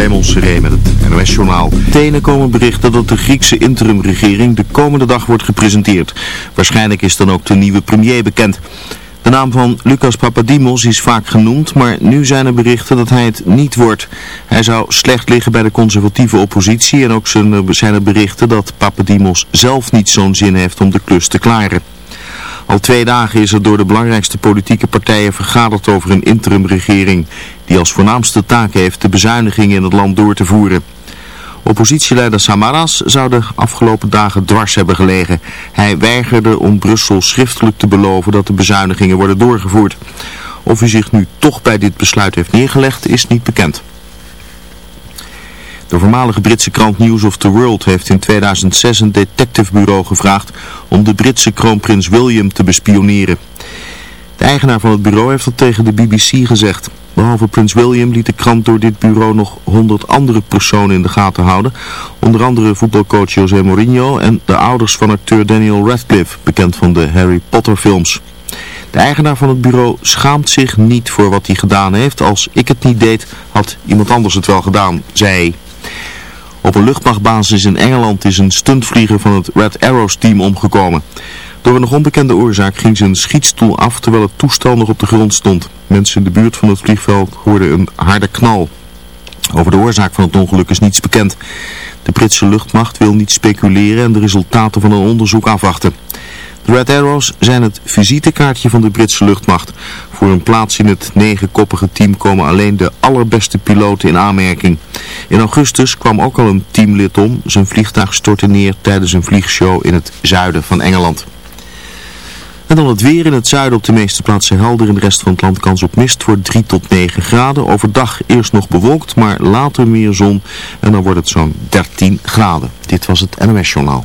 Raymond Seré met het NOS-journaal. Tenen komen berichten dat de Griekse interimregering de komende dag wordt gepresenteerd. Waarschijnlijk is dan ook de nieuwe premier bekend. De naam van Lucas Papadimos is vaak genoemd, maar nu zijn er berichten dat hij het niet wordt. Hij zou slecht liggen bij de conservatieve oppositie en ook zijn er berichten dat Papadimos zelf niet zo'n zin heeft om de klus te klaren. Al twee dagen is er door de belangrijkste politieke partijen vergaderd over een interimregering, die als voornaamste taak heeft de bezuinigingen in het land door te voeren. Oppositieleider Samaras zou de afgelopen dagen dwars hebben gelegen. Hij weigerde om Brussel schriftelijk te beloven dat de bezuinigingen worden doorgevoerd. Of hij zich nu toch bij dit besluit heeft neergelegd is niet bekend. De voormalige Britse krant News of the World heeft in 2006 een detectivebureau gevraagd om de Britse kroonprins William te bespioneren. De eigenaar van het bureau heeft dat tegen de BBC gezegd. Behalve prins William liet de krant door dit bureau nog 100 andere personen in de gaten houden. Onder andere voetbalcoach José Mourinho en de ouders van acteur Daniel Radcliffe, bekend van de Harry Potter films. De eigenaar van het bureau schaamt zich niet voor wat hij gedaan heeft. Als ik het niet deed, had iemand anders het wel gedaan, zei hij. Op een luchtmachtbasis in Engeland is een stuntvlieger van het Red Arrows team omgekomen. Door een nog onbekende oorzaak ging zijn schietstoel af terwijl het toestel nog op de grond stond. Mensen in de buurt van het vliegveld hoorden een harde knal. Over de oorzaak van het ongeluk is niets bekend. De Britse luchtmacht wil niet speculeren en de resultaten van een onderzoek afwachten. Red Arrows zijn het visitekaartje van de Britse luchtmacht. Voor een plaats in het negenkoppige team komen alleen de allerbeste piloten in aanmerking. In augustus kwam ook al een teamlid om. Zijn vliegtuig stortte neer tijdens een vliegshow in het zuiden van Engeland. En dan het weer in het zuiden op de meeste plaatsen helder. In de rest van het land kans op mist voor 3 tot 9 graden. Overdag eerst nog bewolkt, maar later meer zon. En dan wordt het zo'n 13 graden. Dit was het NOS Journaal.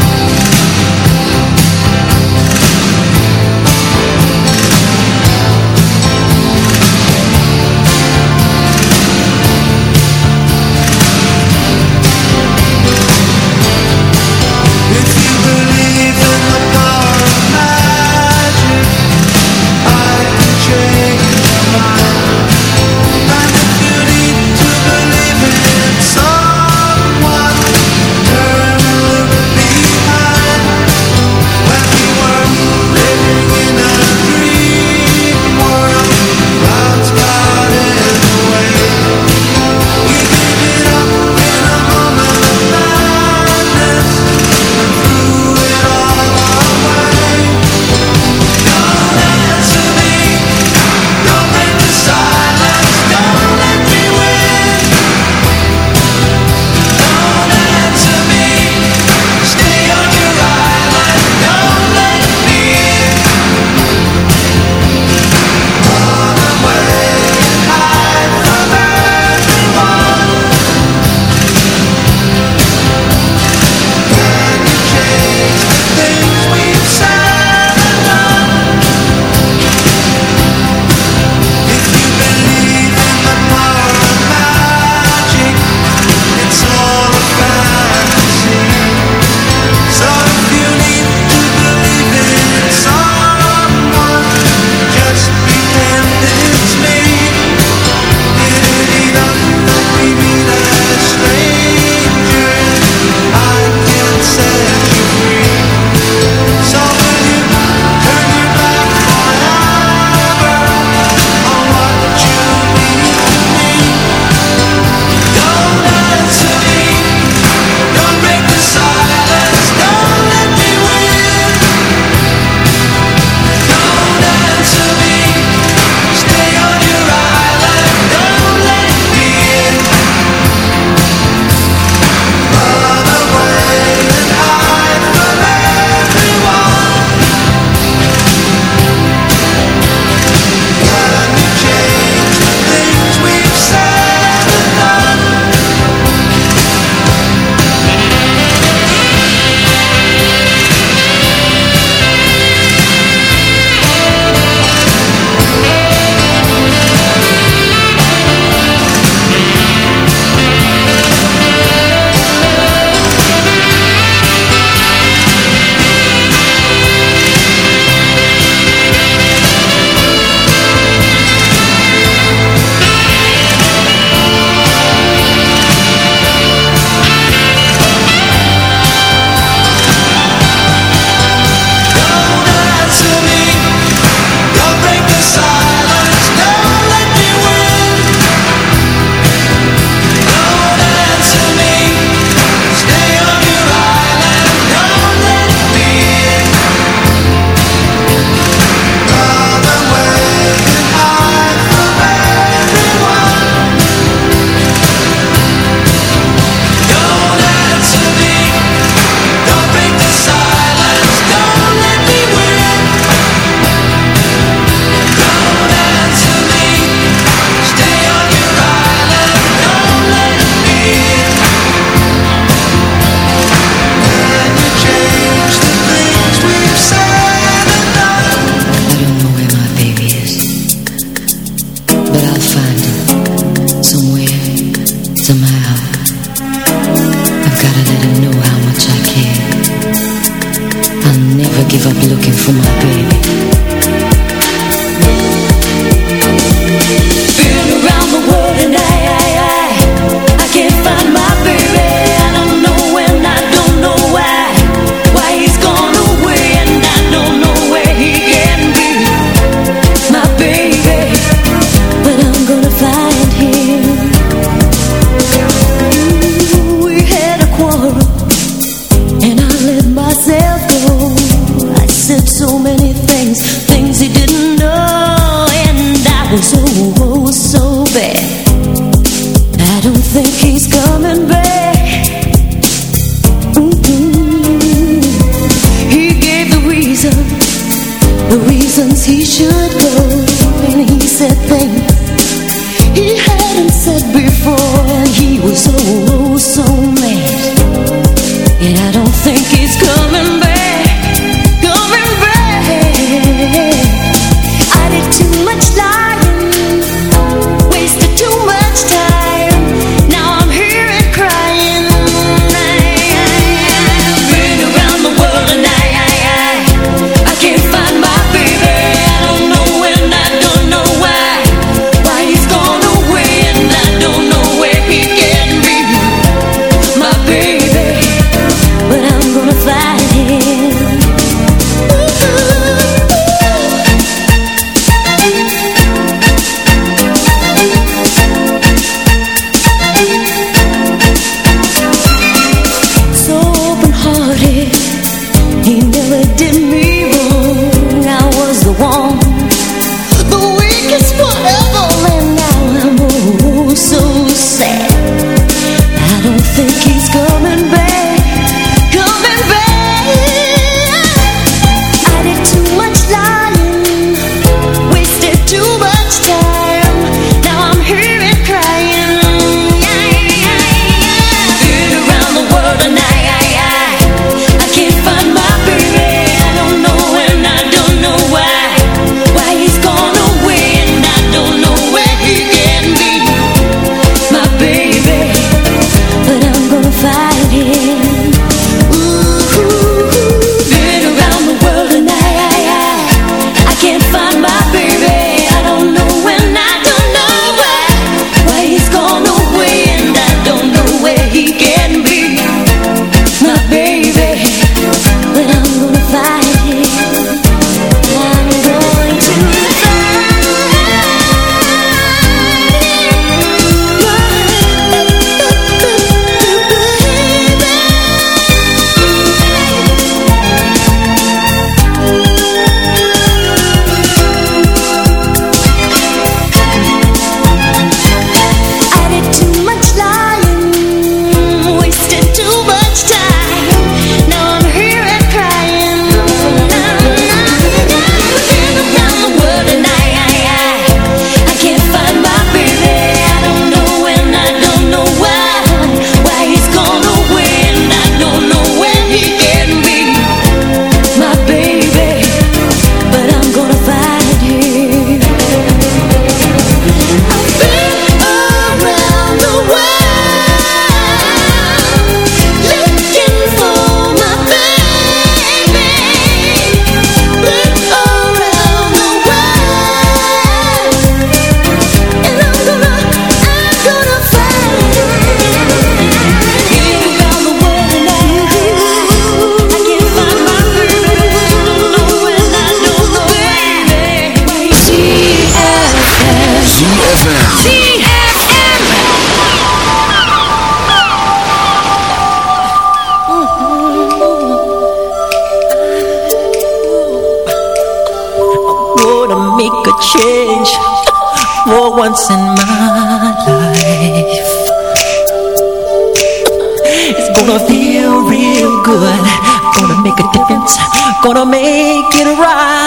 gonna make it right.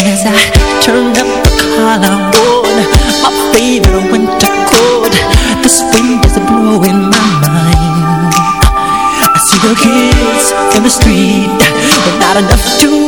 As I turn up the collar on my favorite winter coat, this wind is blowing my mind. I see the kids in the street, but not enough to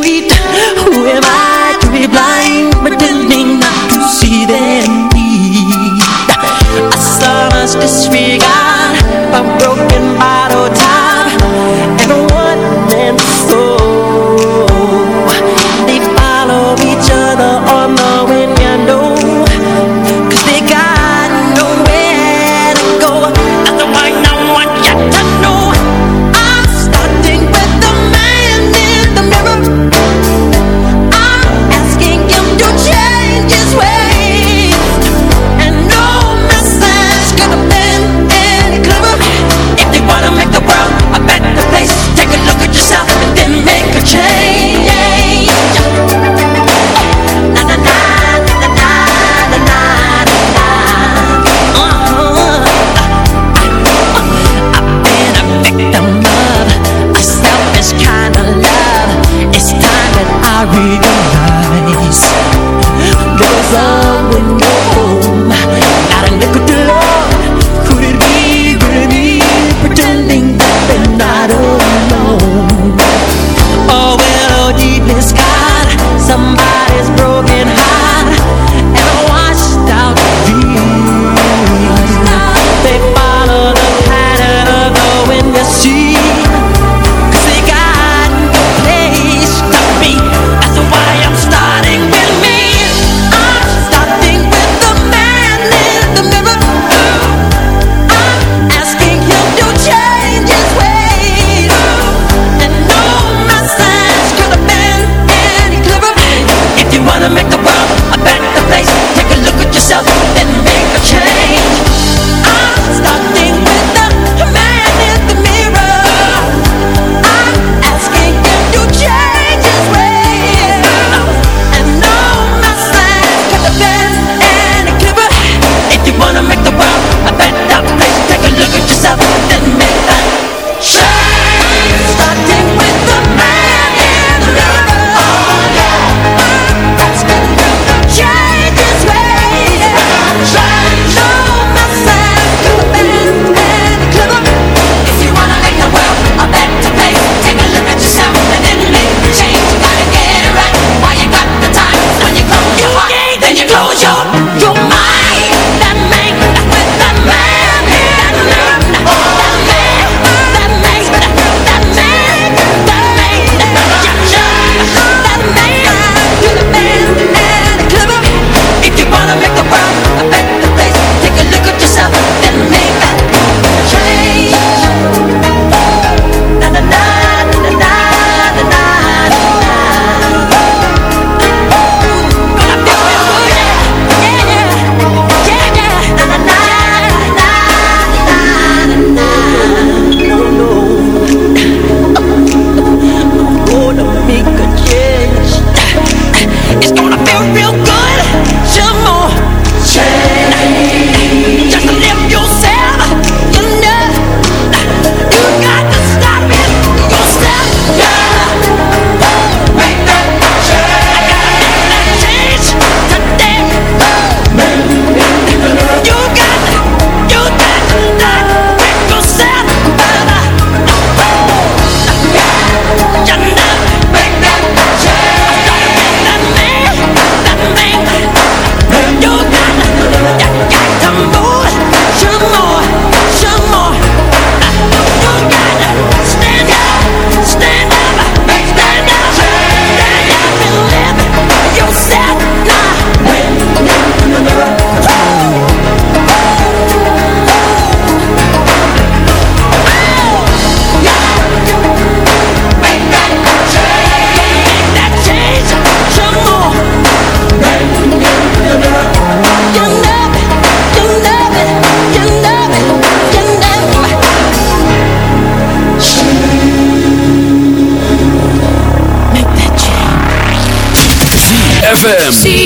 ZFM. ZFM.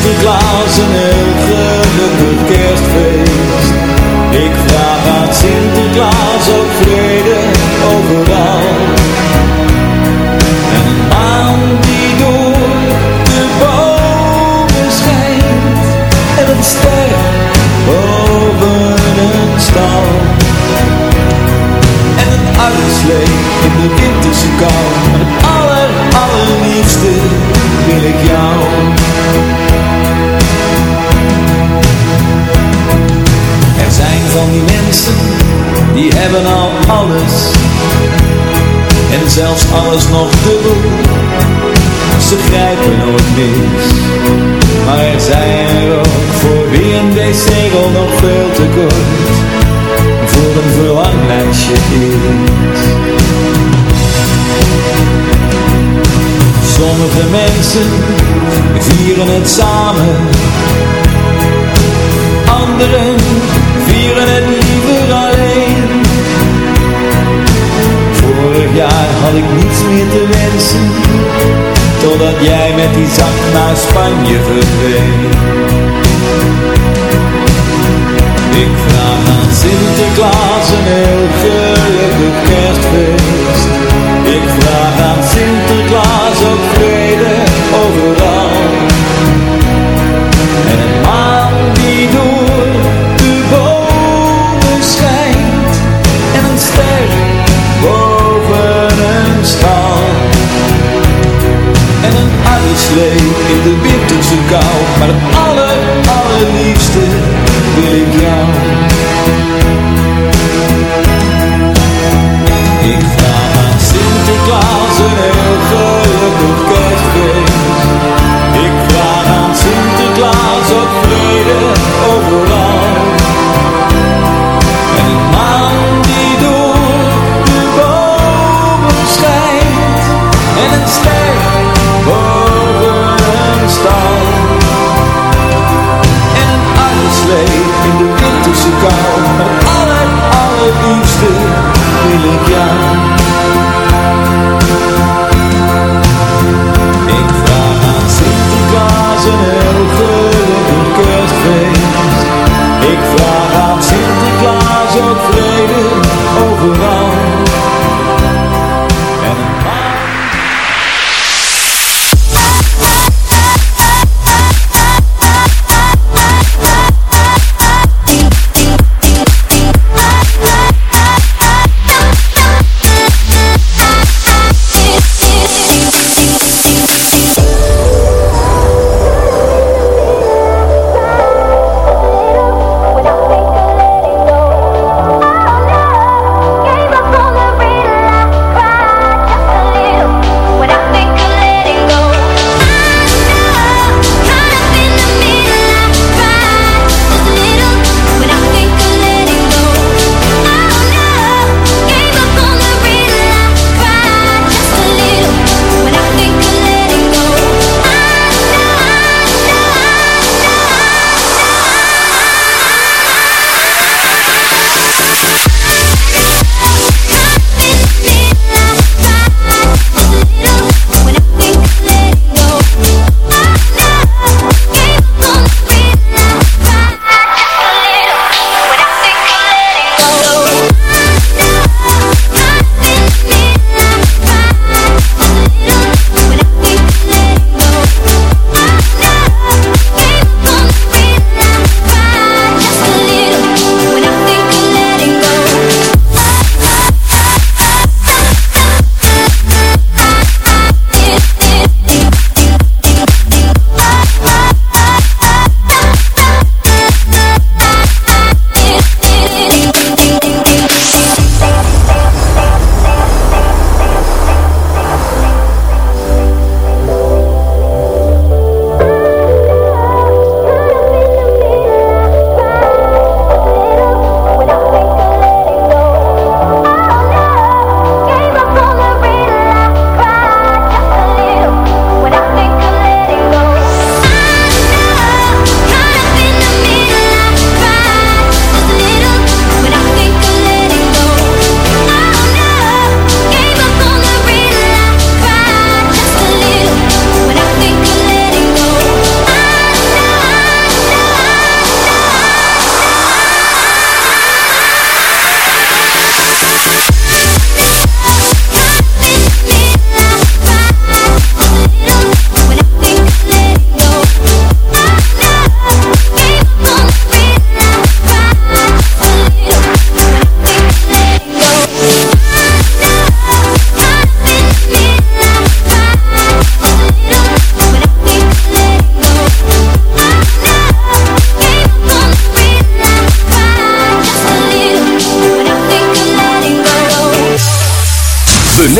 Sinterklaas een heel gelukkig. Alles nog dubbel Ze grijpen nooit mis Maar er zijn er ook voor wie een wc-rol nog veel te kort Voor een verlanglijstje is. Sommige mensen vieren het samen. Anderen vieren het liever jaar had ik niets meer te wensen Totdat jij met die zak naar Spanje verdween. Ik vraag aan Sinterklaas een heel gelukkig kerstfeest. Ik vraag aan Sinterklaas ook vrede overal. En een die door in de winterse kou. Maar het aller, allerliefste wil ik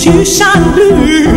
驱山驴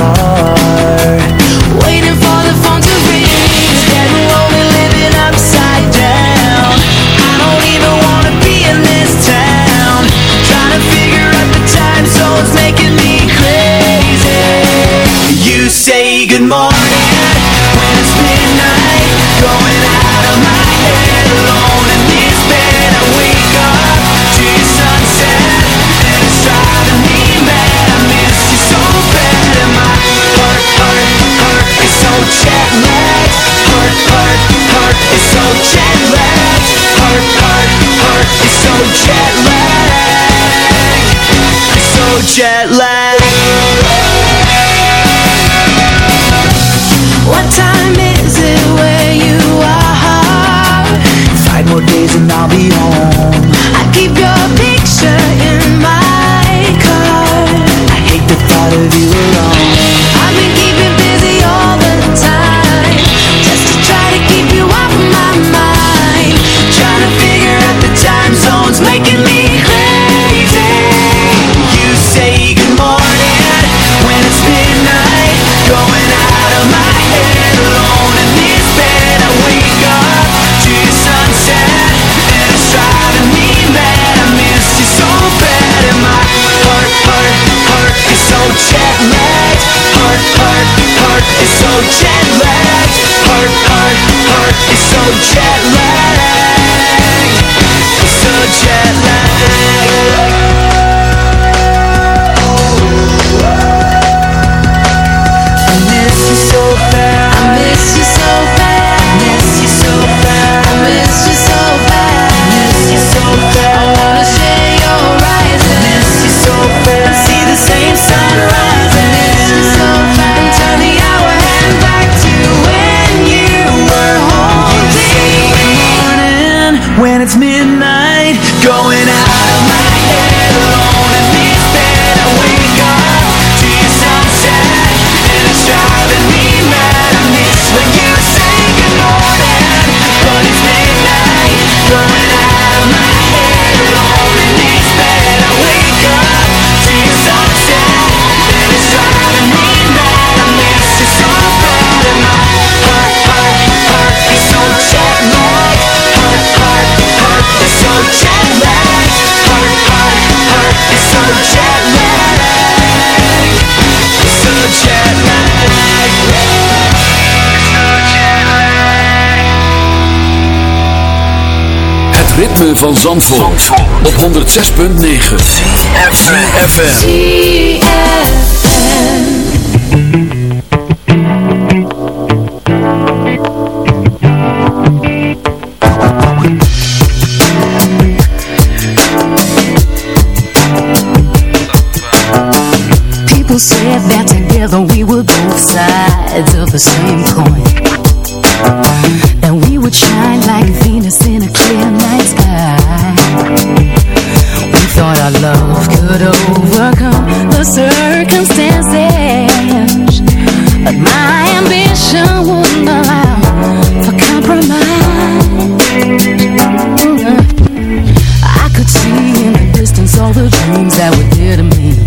star jet lag. ritme van Zandvoort, op 106.9 CFFM People said that together we were both sides of the same coin. the circumstances. But my ambition wouldn't allow for compromise. I could see in the distance all the dreams that were dear to me.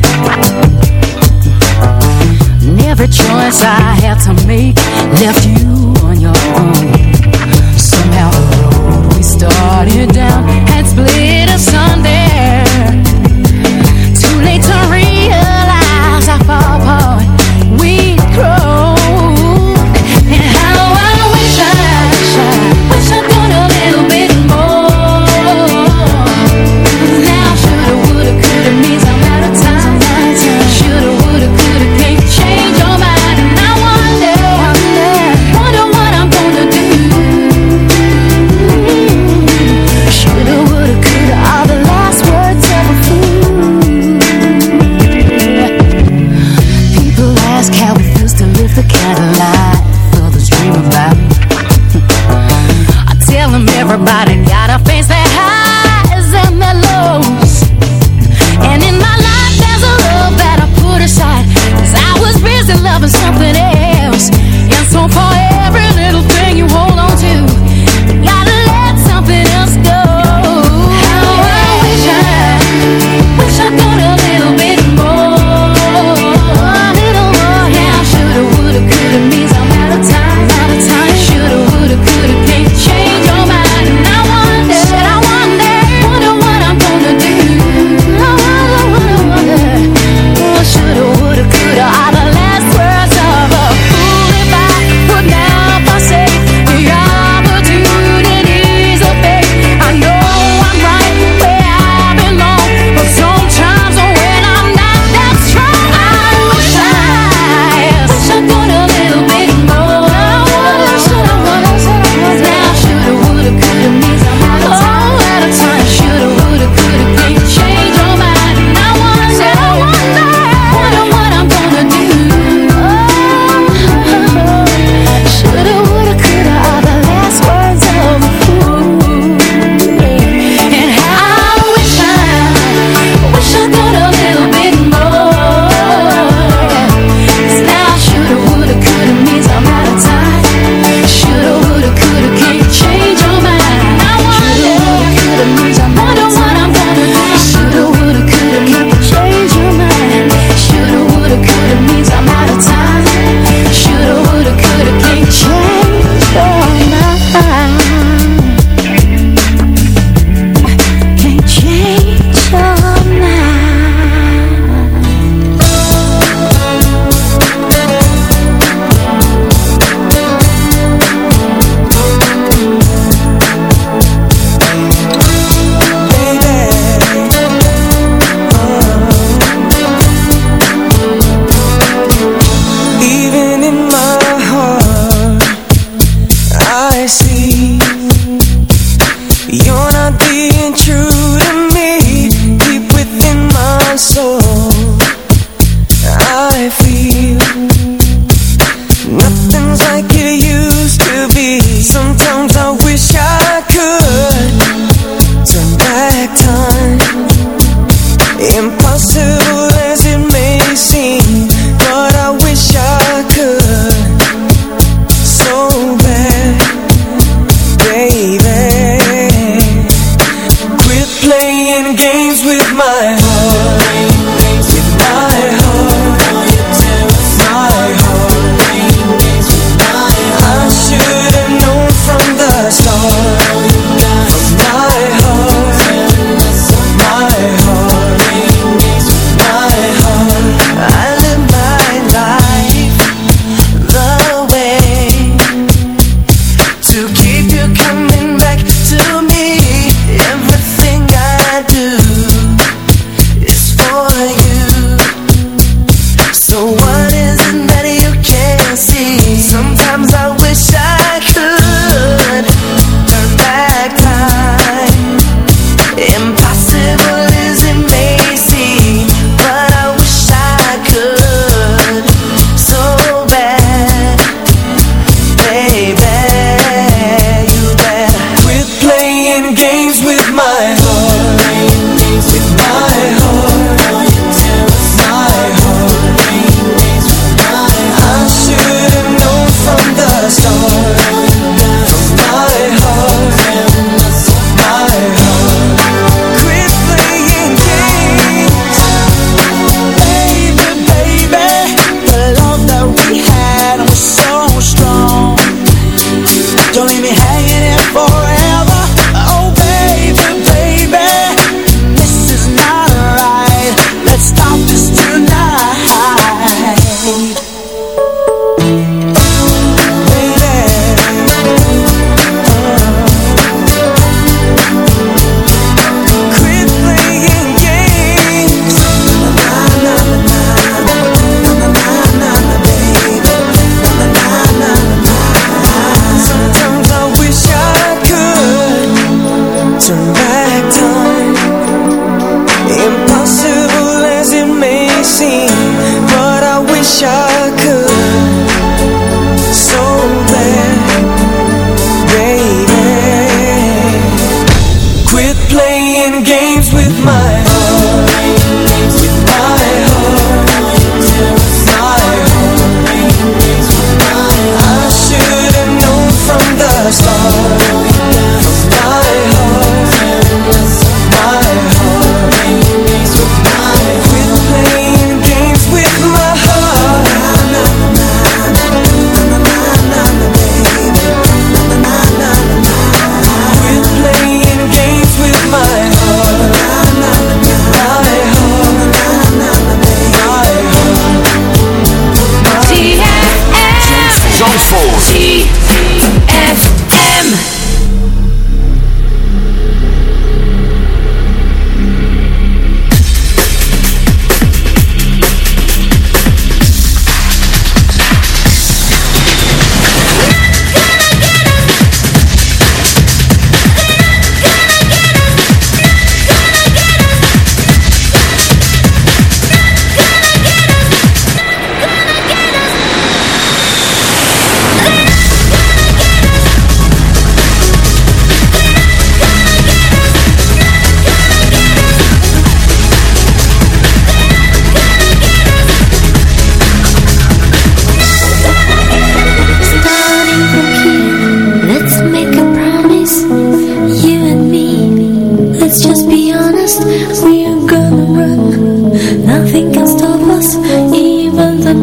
And every choice I had to make left you on your own. Somehow the road we started down had split us Sunday.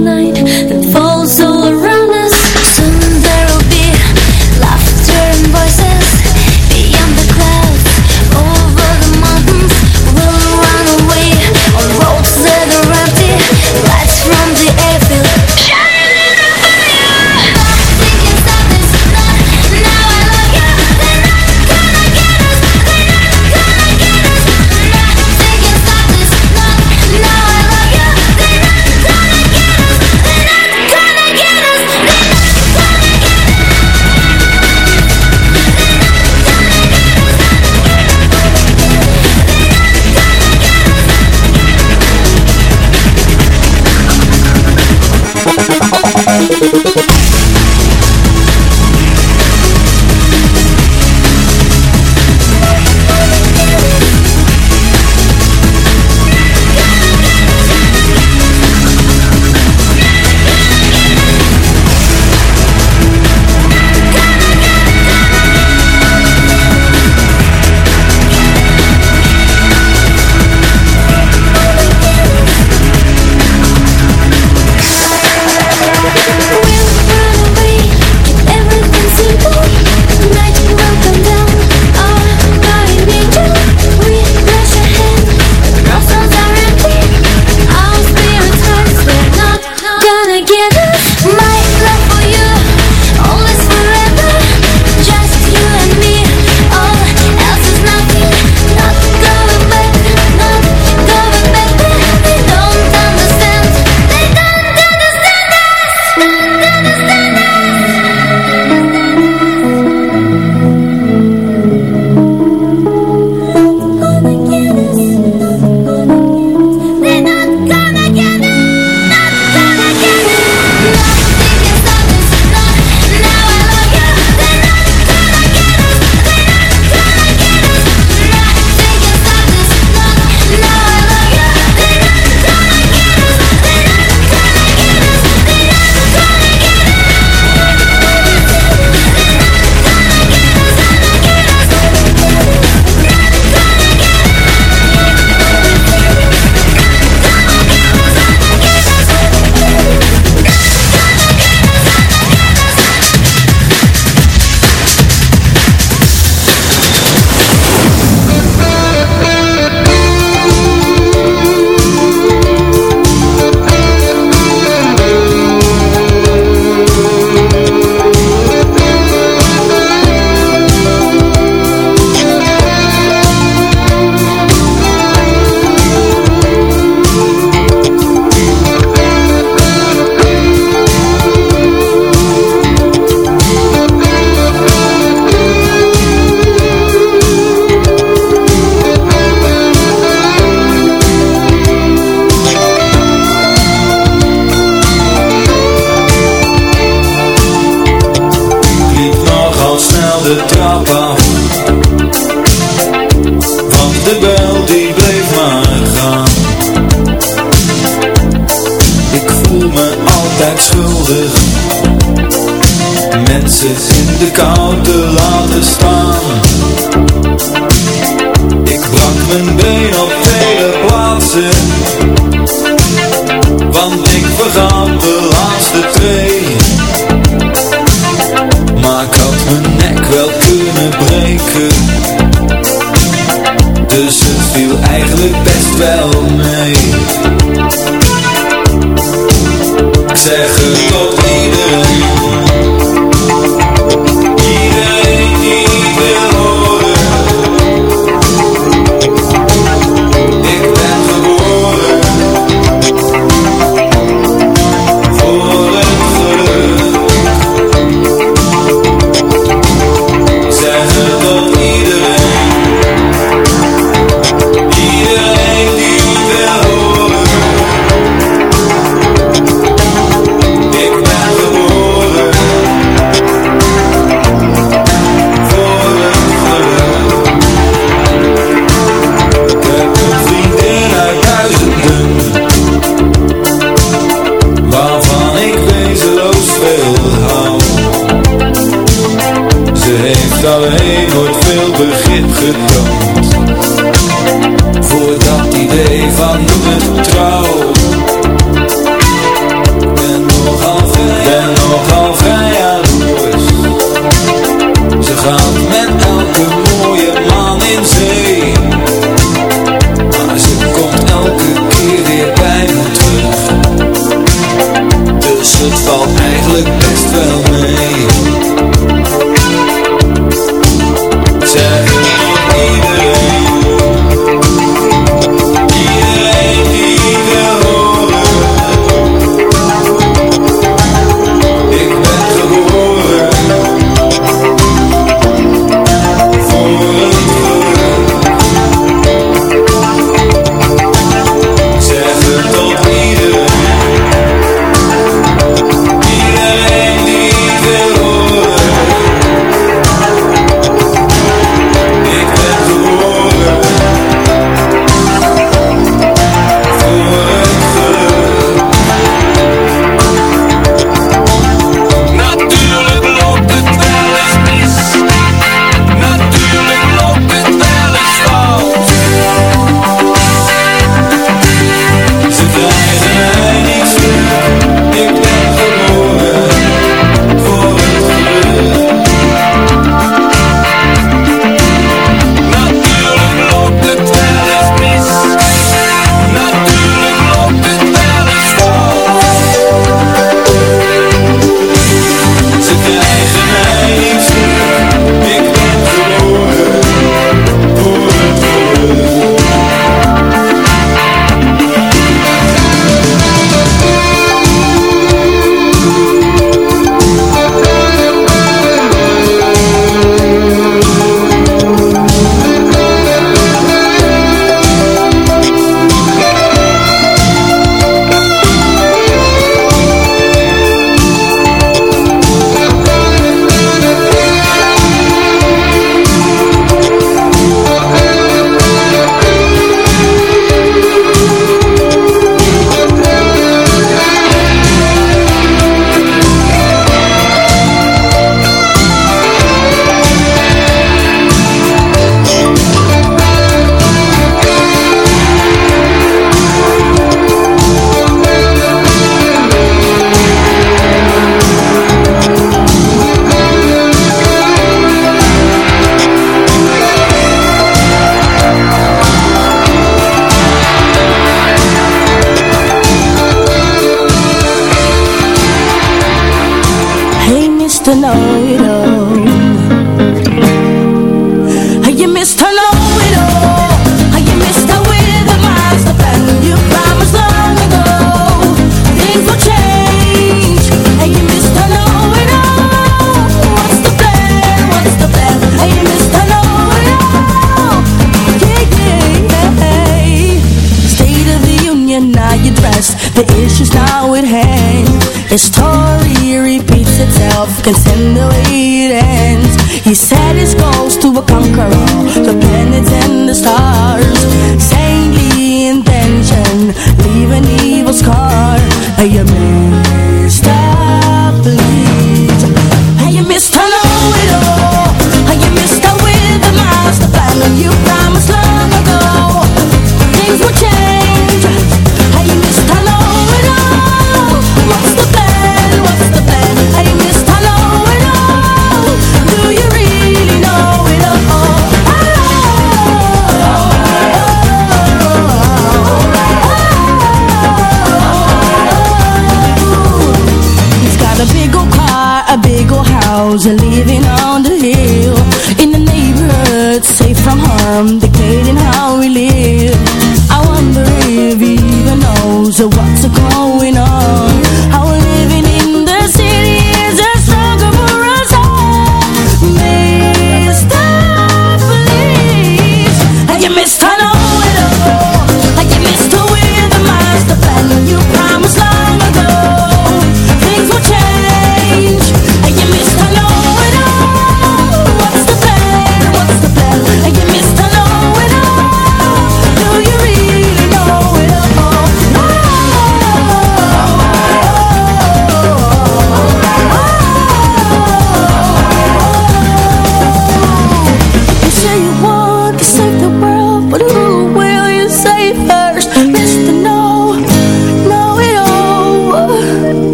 Night Want ik vergat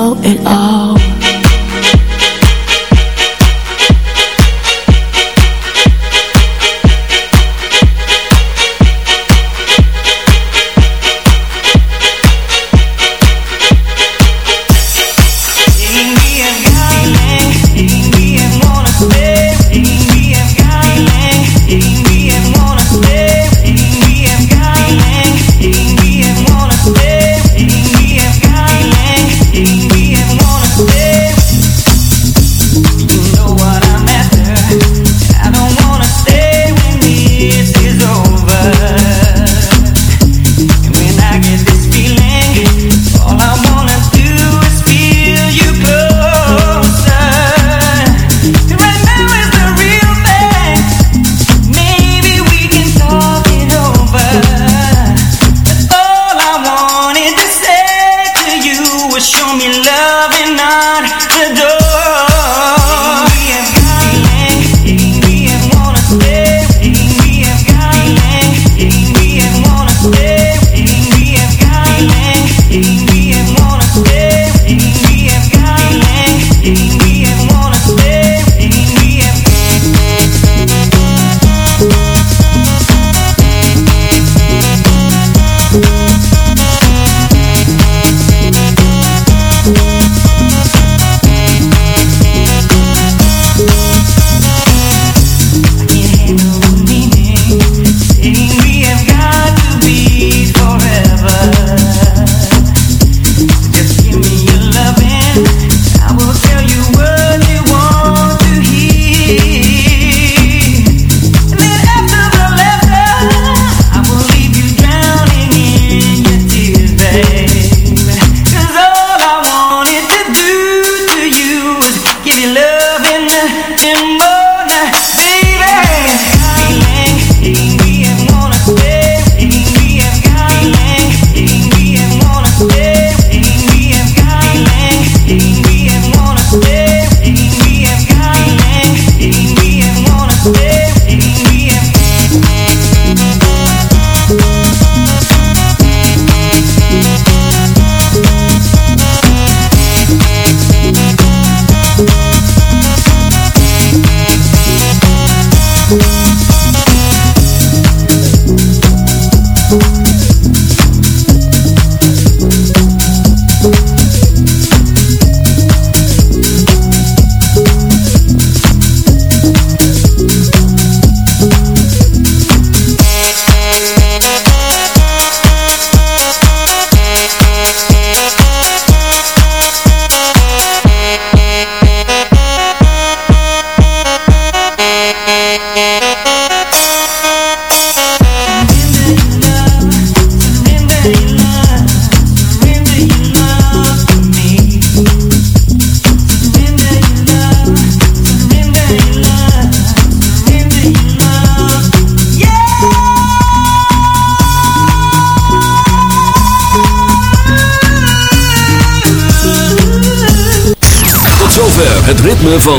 and